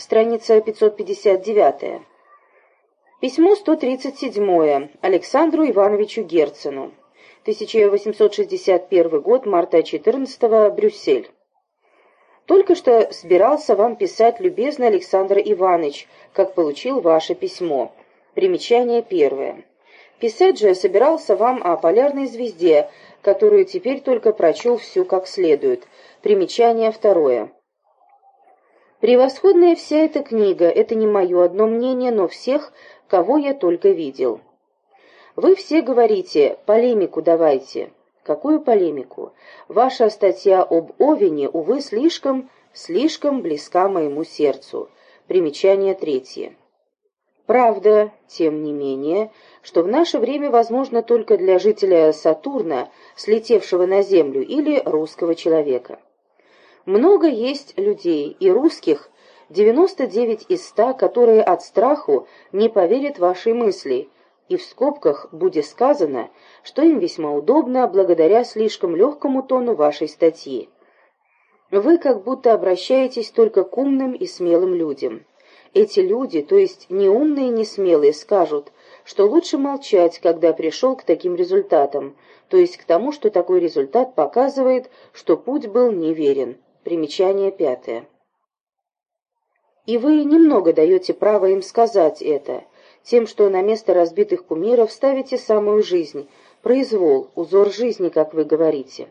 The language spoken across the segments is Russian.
страница 559. Письмо 137 Александру Ивановичу Герцену. 1861 год, марта 14 Брюссель. Только что собирался вам писать, любезный Александр Иванович, как получил ваше письмо. Примечание первое. Писать же собирался вам о полярной звезде, которую теперь только прочел всю как следует. Примечание второе. Превосходная вся эта книга, это не мое одно мнение, но всех, кого я только видел. Вы все говорите, полемику давайте. Какую полемику? Ваша статья об Овине, увы, слишком, слишком близка моему сердцу. Примечание третье. Правда, тем не менее, что в наше время возможно только для жителя Сатурна, слетевшего на Землю, или русского человека. Много есть людей, и русских, 99 из 100, которые от страху не поверят вашей мысли, и в скобках будет сказано, что им весьма удобно благодаря слишком легкому тону вашей статьи. Вы как будто обращаетесь только к умным и смелым людям. Эти люди, то есть не умные и не смелые, скажут, что лучше молчать, когда пришел к таким результатам, то есть к тому, что такой результат показывает, что путь был неверен. Примечание пятое. И вы немного даете право им сказать это, тем, что на место разбитых кумиров ставите самую жизнь, произвол, узор жизни, как вы говорите.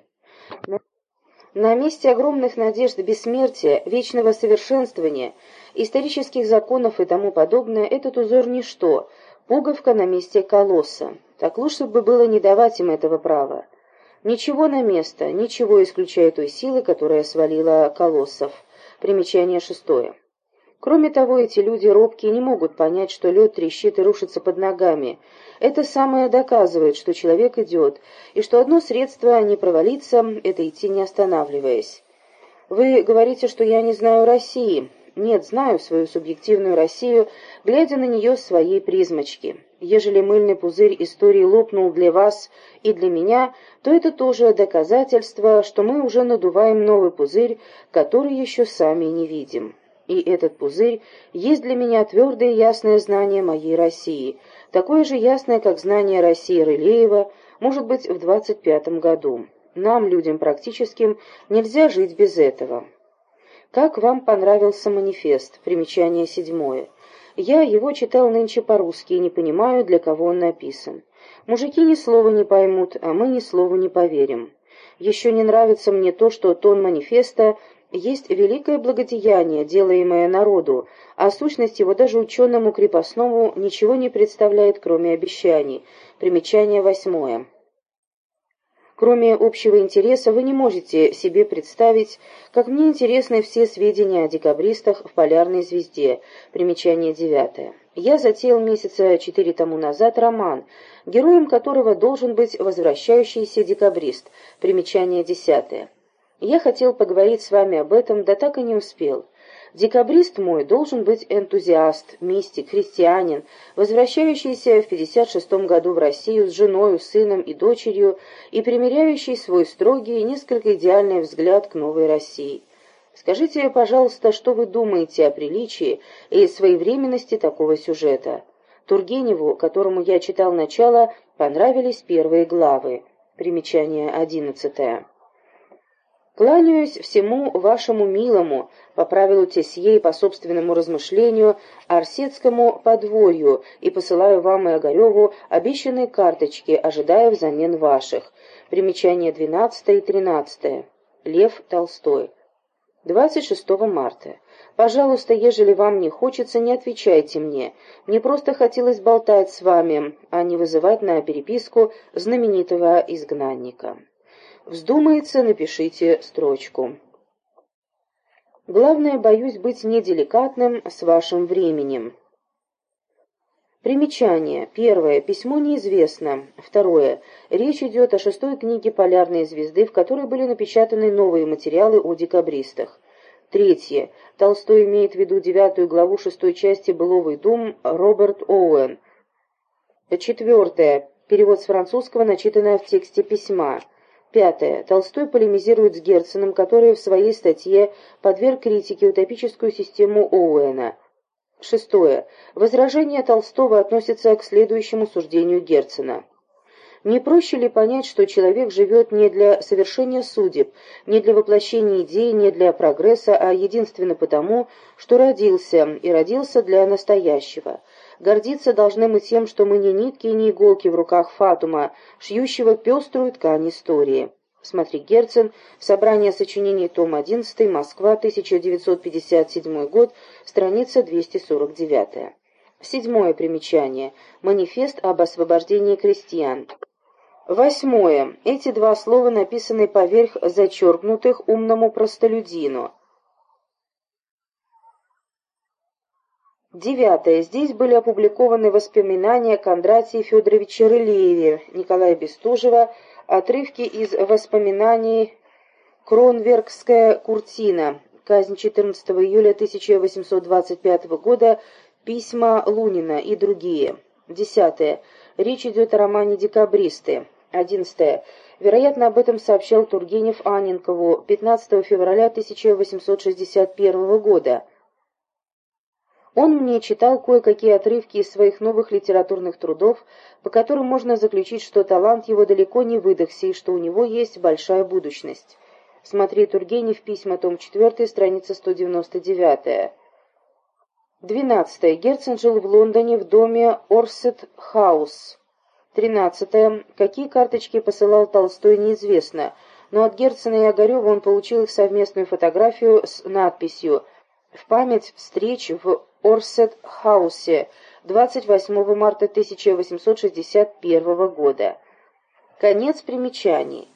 На месте огромных надежд бессмертия, вечного совершенствования, исторических законов и тому подобное, этот узор ничто, пуговка на месте колосса. Так лучше бы было не давать им этого права. Ничего на место, ничего исключая той силы, которая свалила колоссов. Примечание шестое. Кроме того, эти люди робкие не могут понять, что лед трещит и рушится под ногами. Это самое доказывает, что человек идет, и что одно средство не провалиться — это идти не останавливаясь. Вы говорите, что я не знаю России. Нет, знаю свою субъективную Россию, глядя на нее своей призмочки. Ежели мыльный пузырь истории лопнул для вас и для меня, то это тоже доказательство, что мы уже надуваем новый пузырь, который еще сами не видим. И этот пузырь есть для меня твердое и ясное знание моей России, такое же ясное, как знание России Рылеева, может быть, в 25 году. Нам, людям практическим, нельзя жить без этого. Как вам понравился манифест? Примечание седьмое. Я его читал нынче по-русски и не понимаю, для кого он написан. Мужики ни слова не поймут, а мы ни слова не поверим. Еще не нравится мне то, что тон манифеста есть великое благодеяние, делаемое народу, а сущность его даже ученому крепостному ничего не представляет, кроме обещаний. Примечание восьмое. Кроме общего интереса, вы не можете себе представить, как мне интересны все сведения о декабристах в полярной звезде. Примечание девятое. Я затеял месяца четыре тому назад роман, героем которого должен быть возвращающийся декабрист. Примечание десятое. Я хотел поговорить с вами об этом, да так и не успел. Декабрист мой должен быть энтузиаст, мистик, христианин, возвращающийся в 56 году в Россию с женой, сыном и дочерью и примеряющий свой строгий несколько идеальный взгляд к новой России. Скажите, пожалуйста, что вы думаете о приличии и своевременности такого сюжета? Тургеневу, которому я читал начало, понравились первые главы. Примечание одиннадцатое. Кланяюсь всему вашему милому, по правилу Тесье и по собственному размышлению, Арсетскому подворью, и посылаю вам и Огареву обещанные карточки, ожидая взамен ваших. Примечание 12 и 13. Лев Толстой. 26 марта. Пожалуйста, ежели вам не хочется, не отвечайте мне. Мне просто хотелось болтать с вами, а не вызывать на переписку знаменитого изгнанника. Вздумается, напишите строчку. Главное, боюсь быть неделикатным с вашим временем. Примечание. Первое. Письмо неизвестно. Второе. Речь идет о шестой книге «Полярные звезды», в которой были напечатаны новые материалы о декабристах. Третье. Толстой имеет в виду девятую главу шестой части «Быловый дум» Роберт Оуэн. Четвертое. Перевод с французского, начитанное в тексте письма. Пятое. Толстой полемизирует с Герценом, который в своей статье подверг критике утопическую систему Оуэна. Шестое. Возражение Толстого относится к следующему суждению Герцена. Не проще ли понять, что человек живет не для совершения судеб, не для воплощения идей, не для прогресса, а единственно потому, что родился, и родился для настоящего? Гордиться должны мы тем, что мы не нитки и не иголки в руках Фатума, шьющего пеструю ткань истории. Смотри Герцен, собрание сочинений, том 11, Москва, 1957 год, страница 249. Седьмое примечание. Манифест об освобождении крестьян. Восьмое. Эти два слова написаны поверх зачеркнутых умному простолюдину. Девятое. Здесь были опубликованы воспоминания Кондратия Федоровича Рылееве, Николая Бестужева, отрывки из воспоминаний «Кронверкская куртина», казнь 14 июля 1825 года, письма Лунина и другие. Десятое. Речь идет о романе «Декабристы». Одиннадцатое. Вероятно, об этом сообщал Тургенев Анненкову 15 февраля 1861 года. Он мне читал кое-какие отрывки из своих новых литературных трудов, по которым можно заключить, что талант его далеко не выдохся и что у него есть большая будущность. Смотри Тургенев, письма, том 4, страница 199. 12. Герцен жил в Лондоне в доме Орсет Хаус. 13. Какие карточки посылал Толстой, неизвестно, но от Герцена и Огарева он получил их совместную фотографию с надписью «В память встреч в Орсет-хаусе 28 марта 1861 года». Конец примечаний.